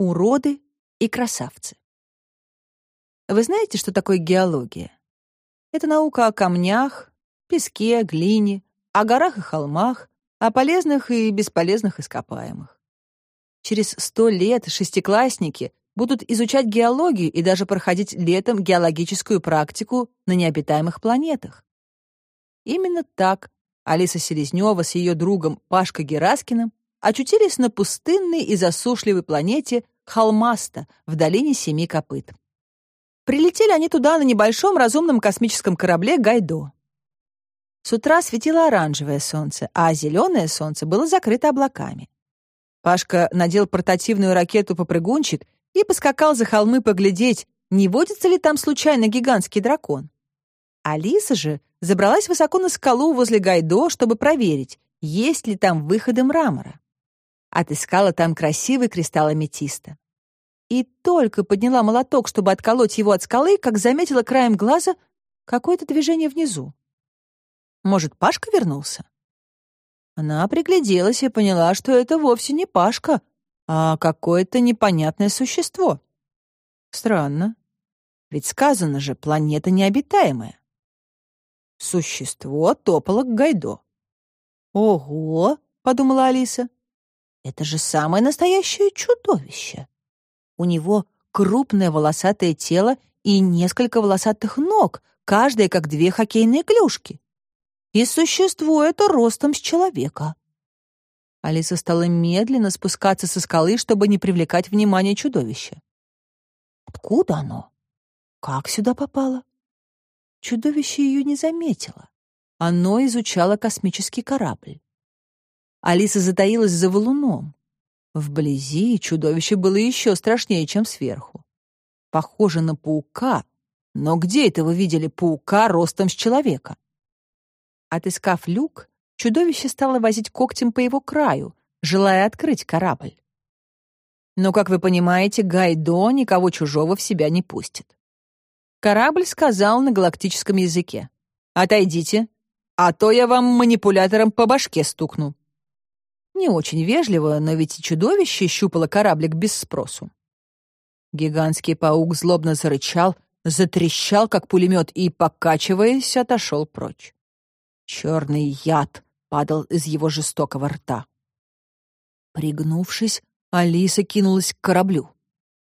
Уроды и красавцы. Вы знаете, что такое геология? Это наука о камнях, песке, глине, о горах и холмах, о полезных и бесполезных ископаемых. Через сто лет шестиклассники будут изучать геологию и даже проходить летом геологическую практику на необитаемых планетах. Именно так Алиса Селезнева с ее другом Пашкой Гераскиным очутились на пустынной и засушливой планете Холмаста в долине Семи Копыт. Прилетели они туда на небольшом разумном космическом корабле «Гайдо». С утра светило оранжевое солнце, а зеленое солнце было закрыто облаками. Пашка надел портативную ракету-попрыгунчик и поскакал за холмы поглядеть, не водится ли там случайно гигантский дракон. Алиса же забралась высоко на скалу возле Гайдо, чтобы проверить, есть ли там выходы мрамора. Отыскала там красивый кристалл аметиста. И только подняла молоток, чтобы отколоть его от скалы, как заметила краем глаза какое-то движение внизу. Может, Пашка вернулся? Она пригляделась и поняла, что это вовсе не Пашка, а какое-то непонятное существо. Странно. Ведь сказано же, планета необитаемая. Существо топало к Гайдо. «Ого!» — подумала Алиса. Это же самое настоящее чудовище. У него крупное волосатое тело и несколько волосатых ног, каждая как две хоккейные клюшки. И существо это ростом с человека. Алиса стала медленно спускаться со скалы, чтобы не привлекать внимание чудовища. Откуда оно? Как сюда попало? Чудовище ее не заметило. Оно изучало космический корабль. Алиса затаилась за валуном. Вблизи чудовище было еще страшнее, чем сверху. Похоже на паука, но где это вы видели паука ростом с человека? Отыскав люк, чудовище стало возить когтем по его краю, желая открыть корабль. Но, как вы понимаете, Гайдо никого чужого в себя не пустит. Корабль сказал на галактическом языке. «Отойдите, а то я вам манипулятором по башке стукну». Не очень вежливо, но ведь и чудовище щупало кораблик без спросу. Гигантский паук злобно зарычал, затрещал, как пулемет, и, покачиваясь, отошел прочь. Черный яд падал из его жестокого рта. Пригнувшись, Алиса кинулась к кораблю.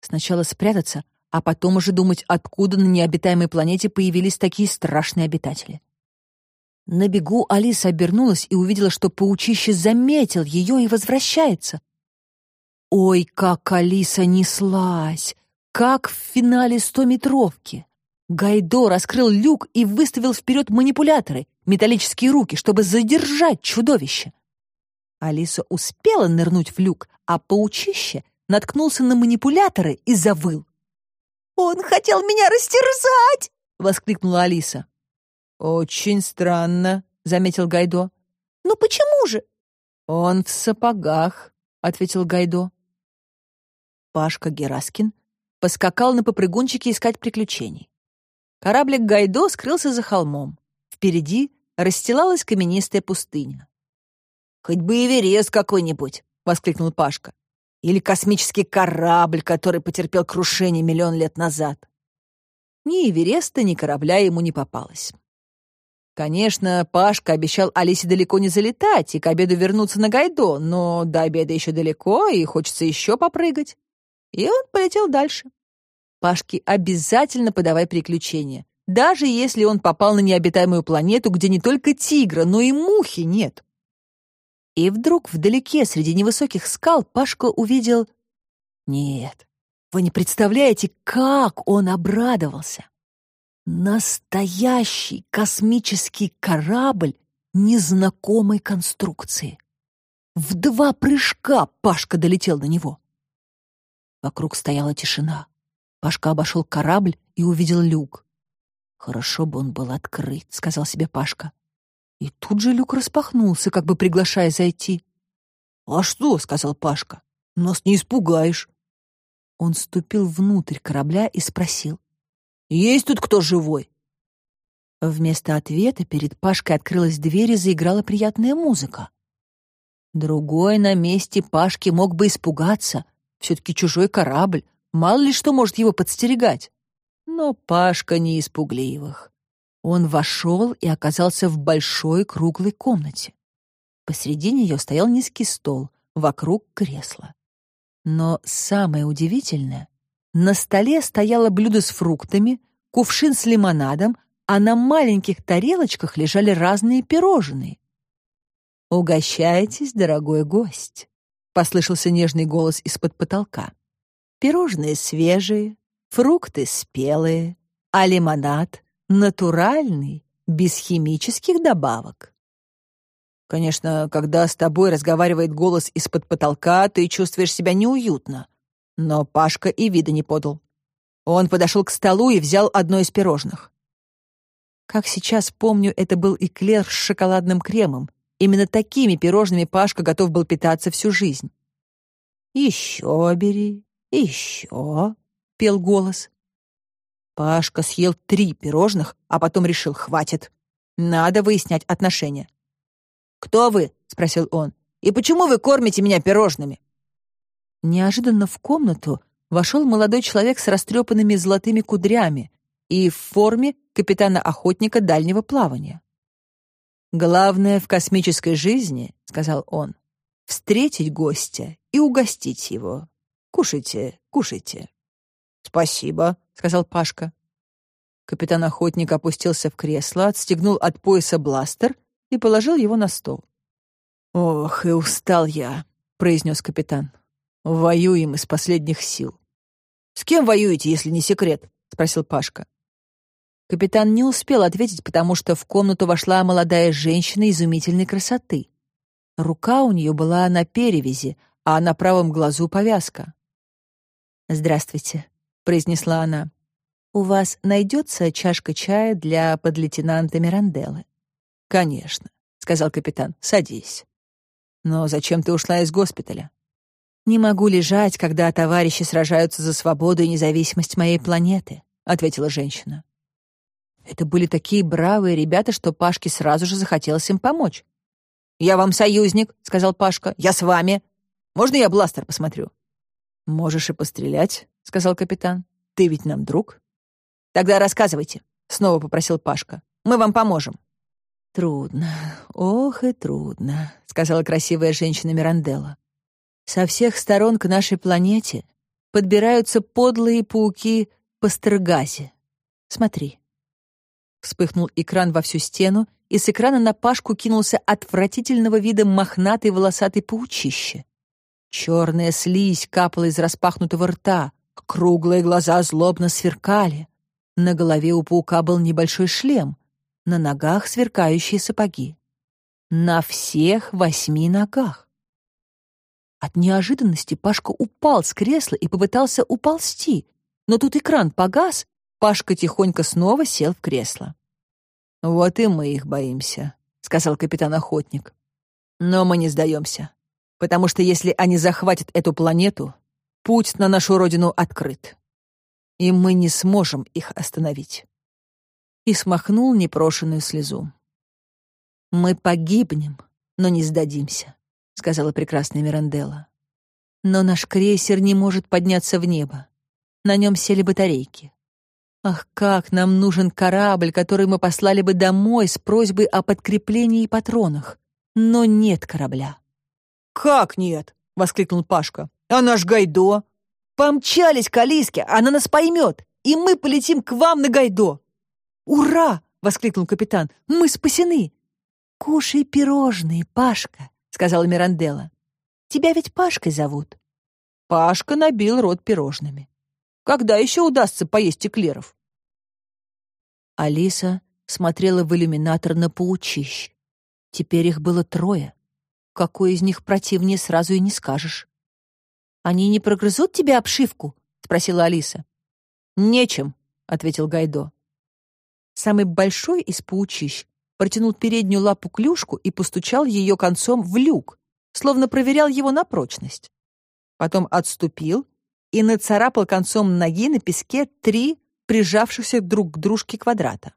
Сначала спрятаться, а потом уже думать, откуда на необитаемой планете появились такие страшные обитатели. На бегу Алиса обернулась и увидела, что паучище заметил ее и возвращается. Ой, как Алиса неслась! Как в финале стометровки! Гайдо раскрыл люк и выставил вперед манипуляторы, металлические руки, чтобы задержать чудовище. Алиса успела нырнуть в люк, а паучище наткнулся на манипуляторы и завыл. «Он хотел меня растерзать!» — воскликнула Алиса. «Очень странно», — заметил Гайдо. «Ну почему же?» «Он в сапогах», — ответил Гайдо. Пашка Гераскин поскакал на попрыгунчике искать приключений. Кораблик Гайдо скрылся за холмом. Впереди расстилалась каменистая пустыня. «Хоть бы Эверест какой-нибудь!» — воскликнул Пашка. «Или космический корабль, который потерпел крушение миллион лет назад!» Ни Эвереста, ни корабля ему не попалось. Конечно, Пашка обещал Алисе далеко не залетать и к обеду вернуться на Гайдо, но до обеда еще далеко, и хочется еще попрыгать. И он полетел дальше. Пашке обязательно подавай приключения, даже если он попал на необитаемую планету, где не только тигра, но и мухи нет. И вдруг вдалеке, среди невысоких скал, Пашка увидел... Нет, вы не представляете, как он обрадовался. Настоящий космический корабль незнакомой конструкции. В два прыжка Пашка долетел до него. Вокруг стояла тишина. Пашка обошел корабль и увидел люк. «Хорошо бы он был открыт», — сказал себе Пашка. И тут же люк распахнулся, как бы приглашая зайти. «А что?» — сказал Пашка. «Нас не испугаешь». Он ступил внутрь корабля и спросил. Есть тут кто живой?» Вместо ответа перед Пашкой открылась дверь и заиграла приятная музыка. Другой на месте Пашки мог бы испугаться, Все-таки чужой корабль, мало ли что может его подстерегать. Но Пашка не испугливых. Он вошел и оказался в большой круглой комнате. Посреди нее стоял низкий стол, вокруг кресла. Но самое удивительное, на столе стояло блюдо с фруктами, кувшин с лимонадом, а на маленьких тарелочках лежали разные пирожные. «Угощайтесь, дорогой гость», — послышался нежный голос из-под потолка. «Пирожные свежие, фрукты спелые, а лимонад натуральный, без химических добавок». Конечно, когда с тобой разговаривает голос из-под потолка, ты чувствуешь себя неуютно. Но Пашка и вида не подал. Он подошел к столу и взял одно из пирожных. Как сейчас помню, это был эклер с шоколадным кремом. Именно такими пирожными Пашка готов был питаться всю жизнь. «Еще бери, еще», — пел голос. Пашка съел три пирожных, а потом решил, хватит. Надо выяснять отношения. «Кто вы?» — спросил он. «И почему вы кормите меня пирожными?» Неожиданно в комнату вошел молодой человек с растрепанными золотыми кудрями и в форме капитана-охотника дальнего плавания. «Главное в космической жизни, — сказал он, — встретить гостя и угостить его. Кушайте, кушайте». «Спасибо», — сказал Пашка. Капитан-охотник опустился в кресло, отстегнул от пояса бластер и положил его на стол. «Ох, и устал я», — произнес капитан. «Воюем из последних сил». «С кем воюете, если не секрет?» — спросил Пашка. Капитан не успел ответить, потому что в комнату вошла молодая женщина изумительной красоты. Рука у нее была на перевязи, а на правом глазу повязка. «Здравствуйте», — произнесла она. «У вас найдется чашка чая для подлейтенанта Миранделлы?» «Конечно», — сказал капитан, — «садись». «Но зачем ты ушла из госпиталя?» «Не могу лежать, когда товарищи сражаются за свободу и независимость моей планеты», — ответила женщина. Это были такие бравые ребята, что Пашке сразу же захотелось им помочь. «Я вам союзник», — сказал Пашка. «Я с вами. Можно я бластер посмотрю?» «Можешь и пострелять», — сказал капитан. «Ты ведь нам друг». «Тогда рассказывайте», — снова попросил Пашка. «Мы вам поможем». «Трудно, ох и трудно», — сказала красивая женщина Миранделла. «Со всех сторон к нашей планете подбираются подлые пауки Пастергази. Смотри». Вспыхнул экран во всю стену, и с экрана на Пашку кинулся отвратительного вида мохнатый волосатый паучище. Черная слизь капала из распахнутого рта, круглые глаза злобно сверкали. На голове у паука был небольшой шлем — на ногах сверкающие сапоги. На всех восьми ногах. От неожиданности Пашка упал с кресла и попытался уползти, но тут экран погас, Пашка тихонько снова сел в кресло. «Вот и мы их боимся», — сказал капитан-охотник. «Но мы не сдаемся, потому что если они захватят эту планету, путь на нашу родину открыт, и мы не сможем их остановить» и смахнул непрошенную слезу. «Мы погибнем, но не сдадимся», — сказала прекрасная Миранделла. «Но наш крейсер не может подняться в небо. На нем сели батарейки. Ах, как нам нужен корабль, который мы послали бы домой с просьбой о подкреплении и патронах. Но нет корабля». «Как нет?» — воскликнул Пашка. «А наш Гайдо?» «Помчались к Алиске, она нас поймет, и мы полетим к вам на Гайдо!» «Ура!» — воскликнул капитан. «Мы спасены!» «Кушай пирожные, Пашка», — сказала Миранделла. «Тебя ведь Пашкой зовут». Пашка набил рот пирожными. «Когда еще удастся поесть эклеров?» Алиса смотрела в иллюминатор на паучищ. Теперь их было трое. Какой из них противнее, сразу и не скажешь. «Они не прогрызут тебе обшивку?» — спросила Алиса. «Нечем», — ответил Гайдо. Самый большой из паучищ протянул переднюю лапу клюшку и постучал ее концом в люк, словно проверял его на прочность. Потом отступил и нацарапал концом ноги на песке три прижавшихся друг к дружке квадрата.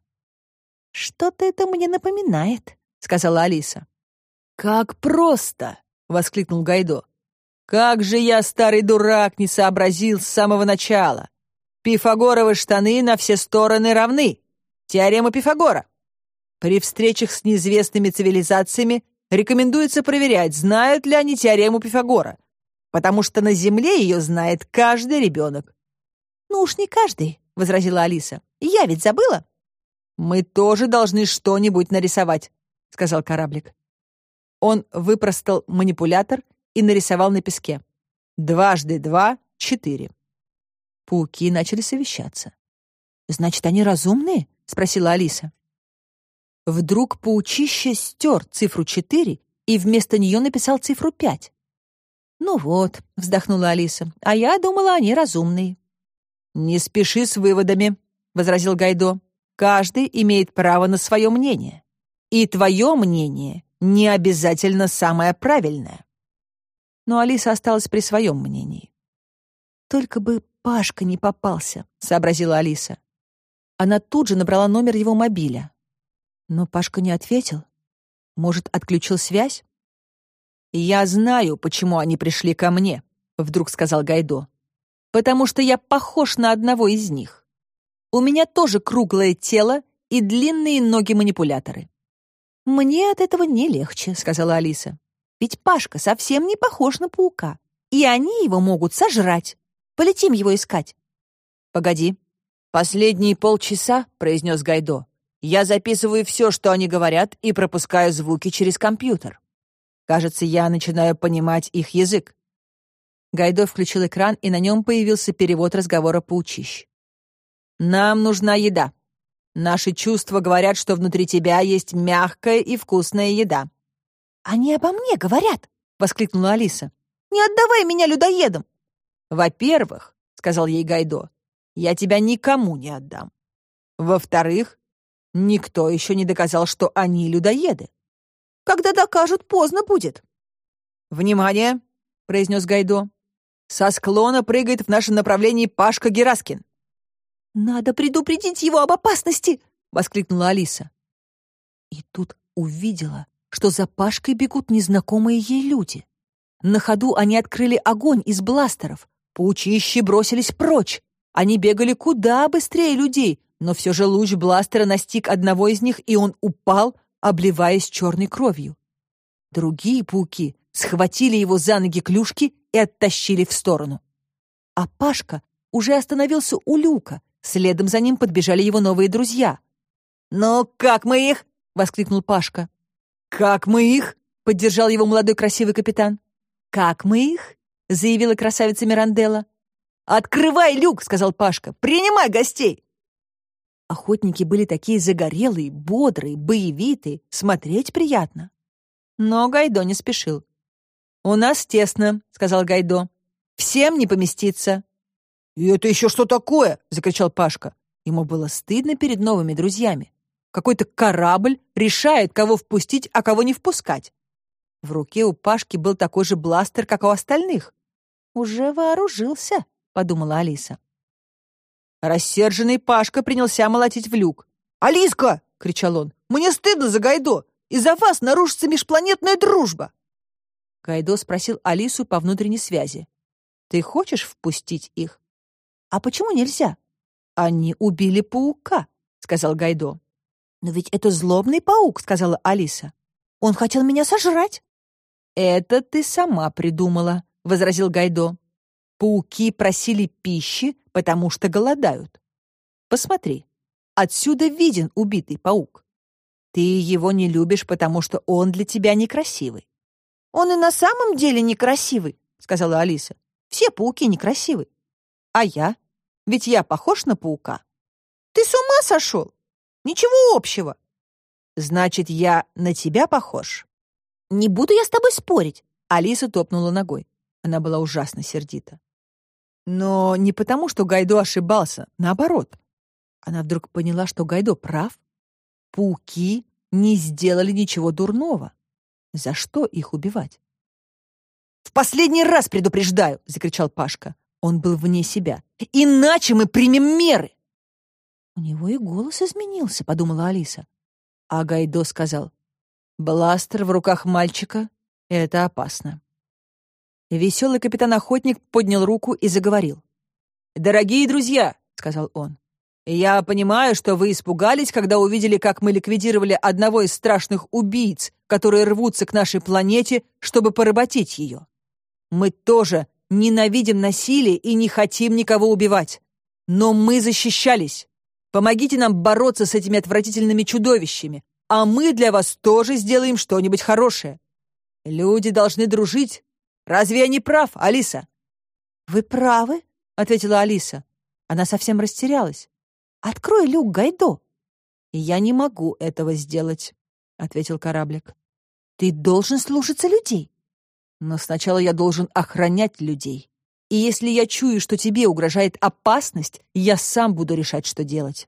«Что-то это мне напоминает», — сказала Алиса. «Как просто!» — воскликнул Гайдо. Как же я, старый дурак, не сообразил с самого начала. Пифагоровы штаны на все стороны равны. Теорема Пифагора. При встречах с неизвестными цивилизациями рекомендуется проверять, знают ли они теорему Пифагора, потому что на Земле ее знает каждый ребенок. «Ну уж не каждый», — возразила Алиса. «Я ведь забыла». «Мы тоже должны что-нибудь нарисовать», — сказал кораблик. Он выпростал манипулятор и нарисовал на песке. Дважды два — четыре. Пауки начали совещаться. «Значит, они разумные?» — спросила Алиса. Вдруг паучище стер цифру четыре и вместо нее написал цифру пять. «Ну вот», — вздохнула Алиса, — «а я думала, они разумные». «Не спеши с выводами», — возразил Гайдо. «Каждый имеет право на свое мнение. И твое мнение не обязательно самое правильное» но Алиса осталась при своем мнении. «Только бы Пашка не попался», — сообразила Алиса. Она тут же набрала номер его мобиля. Но Пашка не ответил. Может, отключил связь? «Я знаю, почему они пришли ко мне», — вдруг сказал Гайдо. «Потому что я похож на одного из них. У меня тоже круглое тело и длинные ноги-манипуляторы». «Мне от этого не легче», — сказала Алиса. Ведь Пашка совсем не похож на паука, и они его могут сожрать. Полетим его искать». «Погоди. Последние полчаса», — произнес Гайдо, «я записываю все, что они говорят, и пропускаю звуки через компьютер. Кажется, я начинаю понимать их язык». Гайдо включил экран, и на нем появился перевод разговора паучищ. «Нам нужна еда. Наши чувства говорят, что внутри тебя есть мягкая и вкусная еда. «Они обо мне говорят!» — воскликнула Алиса. «Не отдавай меня людоедам!» «Во-первых, — сказал ей Гайдо, — я тебя никому не отдам. Во-вторых, никто еще не доказал, что они людоеды. Когда докажут, поздно будет». «Внимание!» — произнес Гайдо. «Со склона прыгает в нашем направлении Пашка Гераскин». «Надо предупредить его об опасности!» — воскликнула Алиса. И тут увидела, что за Пашкой бегут незнакомые ей люди. На ходу они открыли огонь из бластеров. Паучищи бросились прочь. Они бегали куда быстрее людей, но все же луч бластера настиг одного из них, и он упал, обливаясь черной кровью. Другие пауки схватили его за ноги клюшки и оттащили в сторону. А Пашка уже остановился у люка, следом за ним подбежали его новые друзья. «Ну, как мы их?» — воскликнул Пашка. «Как мы их?» — поддержал его молодой красивый капитан. «Как мы их?» — заявила красавица Миранделла. «Открывай люк!» — сказал Пашка. «Принимай гостей!» Охотники были такие загорелые, бодрые, боевитые, смотреть приятно. Но Гайдо не спешил. «У нас тесно», — сказал Гайдо. «Всем не поместиться». «И это еще что такое?» — закричал Пашка. Ему было стыдно перед новыми друзьями. Какой-то корабль решает, кого впустить, а кого не впускать. В руке у Пашки был такой же бластер, как у остальных. «Уже вооружился», — подумала Алиса. Рассерженный Пашка принялся молотить в люк. «Алиска!» — кричал он. «Мне стыдно за Гайдо! Из-за вас нарушится межпланетная дружба!» Гайдо спросил Алису по внутренней связи. «Ты хочешь впустить их?» «А почему нельзя?» «Они убили паука», — сказал Гайдо. «Но ведь это злобный паук», — сказала Алиса. «Он хотел меня сожрать». «Это ты сама придумала», — возразил Гайдо. «Пауки просили пищи, потому что голодают. Посмотри, отсюда виден убитый паук. Ты его не любишь, потому что он для тебя некрасивый». «Он и на самом деле некрасивый», — сказала Алиса. «Все пауки некрасивы». «А я? Ведь я похож на паука». «Ты с ума сошел? Ничего общего. Значит, я на тебя похож? Не буду я с тобой спорить. Алиса топнула ногой. Она была ужасно сердита. Но не потому, что Гайдо ошибался, наоборот. Она вдруг поняла, что Гайдо прав. Пауки не сделали ничего дурного. За что их убивать? «В последний раз предупреждаю!» — закричал Пашка. Он был вне себя. «Иначе мы примем меры!» «У него и голос изменился», — подумала Алиса. А Гайдо сказал, «Бластер в руках мальчика — это опасно». Веселый капитан-охотник поднял руку и заговорил. «Дорогие друзья», — сказал он, — «я понимаю, что вы испугались, когда увидели, как мы ликвидировали одного из страшных убийц, которые рвутся к нашей планете, чтобы поработить ее. Мы тоже ненавидим насилие и не хотим никого убивать. Но мы защищались. Помогите нам бороться с этими отвратительными чудовищами, а мы для вас тоже сделаем что-нибудь хорошее. Люди должны дружить. Разве я не прав, Алиса?» «Вы правы», — ответила Алиса. Она совсем растерялась. «Открой люк, Гайдо». «Я не могу этого сделать», — ответил кораблик. «Ты должен слушаться людей». «Но сначала я должен охранять людей. И если я чую, что тебе угрожает опасность, я сам буду решать, что делать.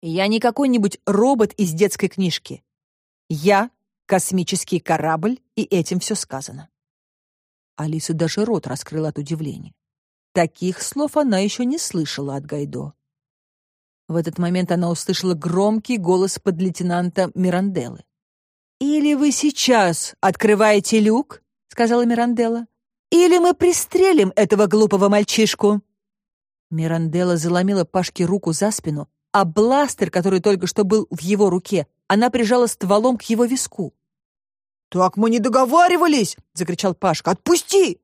Я не какой-нибудь робот из детской книжки. Я — космический корабль, и этим все сказано». Алиса даже рот раскрыла от удивления. Таких слов она еще не слышала от Гайдо. В этот момент она услышала громкий голос подлейтенанта Миранделлы. «Или вы сейчас открываете люк?» — сказала Миранделла. «Или мы пристрелим этого глупого мальчишку!» Миранделла заломила Пашке руку за спину, а бластер, который только что был в его руке, она прижала стволом к его виску. «Так мы не договаривались!» — закричал Пашка. «Отпусти!»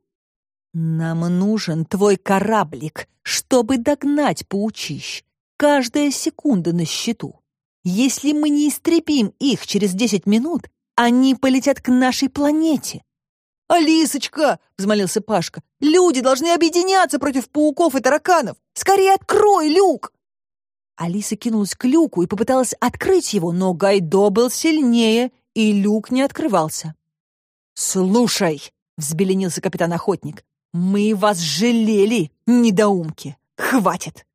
«Нам нужен твой кораблик, чтобы догнать паучищ. Каждая секунда на счету. Если мы не истребим их через десять минут, они полетят к нашей планете». «Алисочка!» — взмолился Пашка. «Люди должны объединяться против пауков и тараканов! Скорее открой люк!» Алиса кинулась к люку и попыталась открыть его, но Гайдо был сильнее и люк не открывался. «Слушай!» — взбеленился капитан-охотник. «Мы вас жалели, недоумки! Хватит!»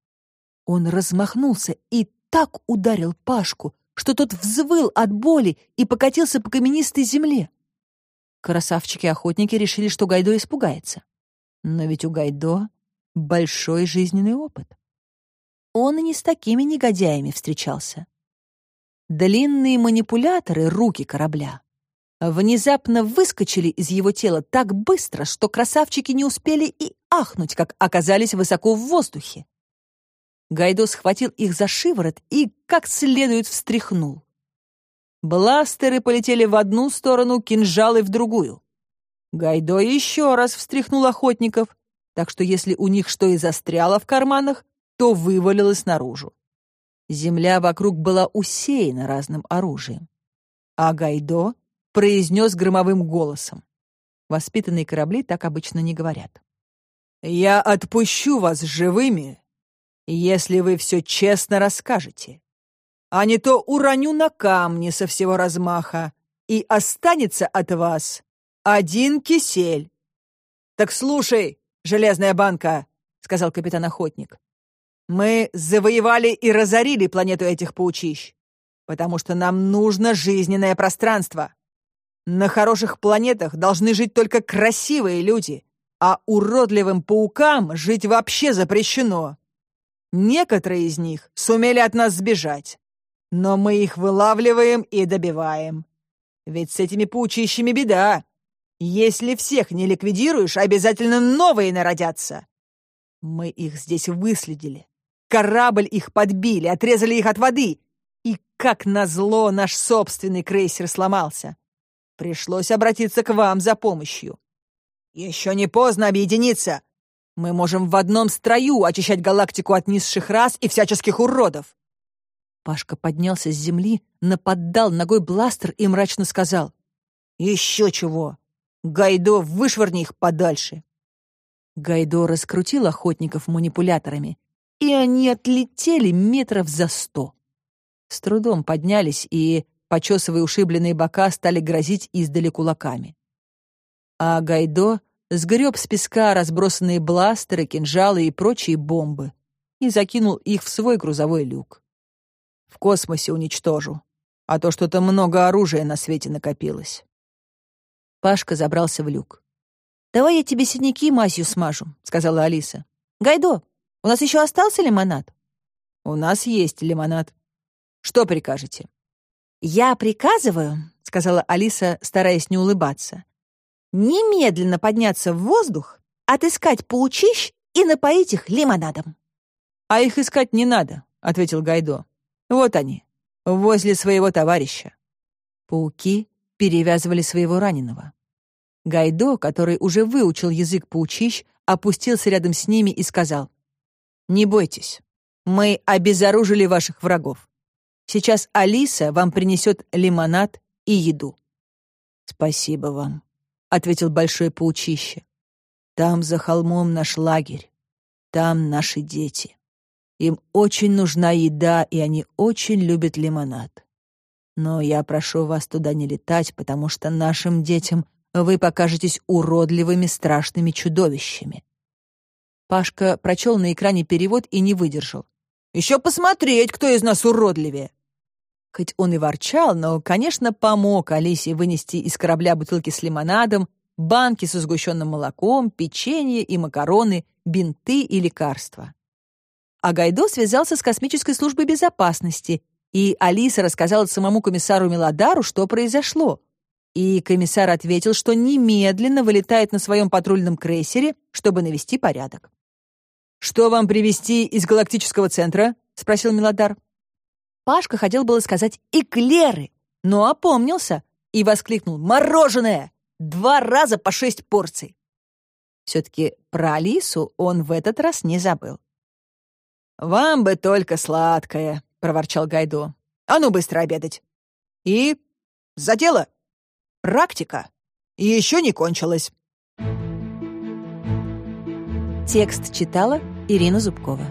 Он размахнулся и так ударил Пашку, что тот взвыл от боли и покатился по каменистой земле. Красавчики-охотники решили, что Гайдо испугается. Но ведь у Гайдо большой жизненный опыт. Он и не с такими негодяями встречался. Длинные манипуляторы, руки корабля, внезапно выскочили из его тела так быстро, что красавчики не успели и ахнуть, как оказались высоко в воздухе. Гайдо схватил их за шиворот и как следует встряхнул. Бластеры полетели в одну сторону, кинжалы в другую. Гайдо еще раз встряхнул охотников, так что если у них что и застряло в карманах, то вывалилось наружу. Земля вокруг была усеяна разным оружием. А Гайдо произнес громовым голосом. Воспитанные корабли так обычно не говорят. «Я отпущу вас живыми, если вы все честно расскажете. А не то уроню на камни со всего размаха, и останется от вас один кисель. Так слушай, железная банка, — сказал капитан-охотник. Мы завоевали и разорили планету этих паучищ, потому что нам нужно жизненное пространство. На хороших планетах должны жить только красивые люди, а уродливым паукам жить вообще запрещено. Некоторые из них сумели от нас сбежать, но мы их вылавливаем и добиваем. Ведь с этими паучищами беда. Если всех не ликвидируешь, обязательно новые народятся. Мы их здесь выследили, Корабль их подбили, отрезали их от воды. И, как назло, наш собственный крейсер сломался. Пришлось обратиться к вам за помощью. Еще не поздно объединиться. Мы можем в одном строю очищать галактику от низших рас и всяческих уродов. Пашка поднялся с земли, наподдал ногой бластер и мрачно сказал. «Еще чего! Гайдо, вышвырни их подальше!» Гайдо раскрутил охотников манипуляторами и они отлетели метров за сто. С трудом поднялись и, почесывая ушибленные бока, стали грозить издали кулаками. А Гайдо сгреб с песка разбросанные бластеры, кинжалы и прочие бомбы и закинул их в свой грузовой люк. В космосе уничтожу, а то что-то много оружия на свете накопилось. Пашка забрался в люк. «Давай я тебе синяки мазью смажу», — сказала Алиса. «Гайдо, у нас еще остался лимонад?» «У нас есть лимонад. Что прикажете?» «Я приказываю», — сказала Алиса, стараясь не улыбаться, немедленно подняться в воздух, отыскать паучищ и напоить их лимонадом. «А их искать не надо», — ответил Гайдо. «Вот они, возле своего товарища». Пауки перевязывали своего раненого. Гайдо, который уже выучил язык паучищ, опустился рядом с ними и сказал, «Не бойтесь, мы обезоружили ваших врагов. Сейчас Алиса вам принесет лимонад и еду». «Спасибо вам», — ответил большое паучище. «Там за холмом наш лагерь, там наши дети. Им очень нужна еда, и они очень любят лимонад. Но я прошу вас туда не летать, потому что нашим детям вы покажетесь уродливыми страшными чудовищами. Пашка прочел на экране перевод и не выдержал. «Еще посмотреть, кто из нас уродливее!» Хоть он и ворчал, но, конечно, помог Алисе вынести из корабля бутылки с лимонадом, банки со сгущенным молоком, печенье и макароны, бинты и лекарства. А Гайдо связался с космической службой безопасности, и Алиса рассказала самому комиссару Мелодару, что произошло. И комиссар ответил, что немедленно вылетает на своем патрульном крейсере, чтобы навести порядок. «Что вам привезти из галактического центра?» — спросил Мелодар. Пашка хотел было сказать «эклеры», но опомнился и воскликнул «Мороженое! Два раза по шесть порций!» Все-таки про Алису он в этот раз не забыл. «Вам бы только сладкое», — проворчал Гайдо. «А ну быстро обедать!» «И за дело! Практика еще не кончилась!» Текст читала Ирина Зубкова.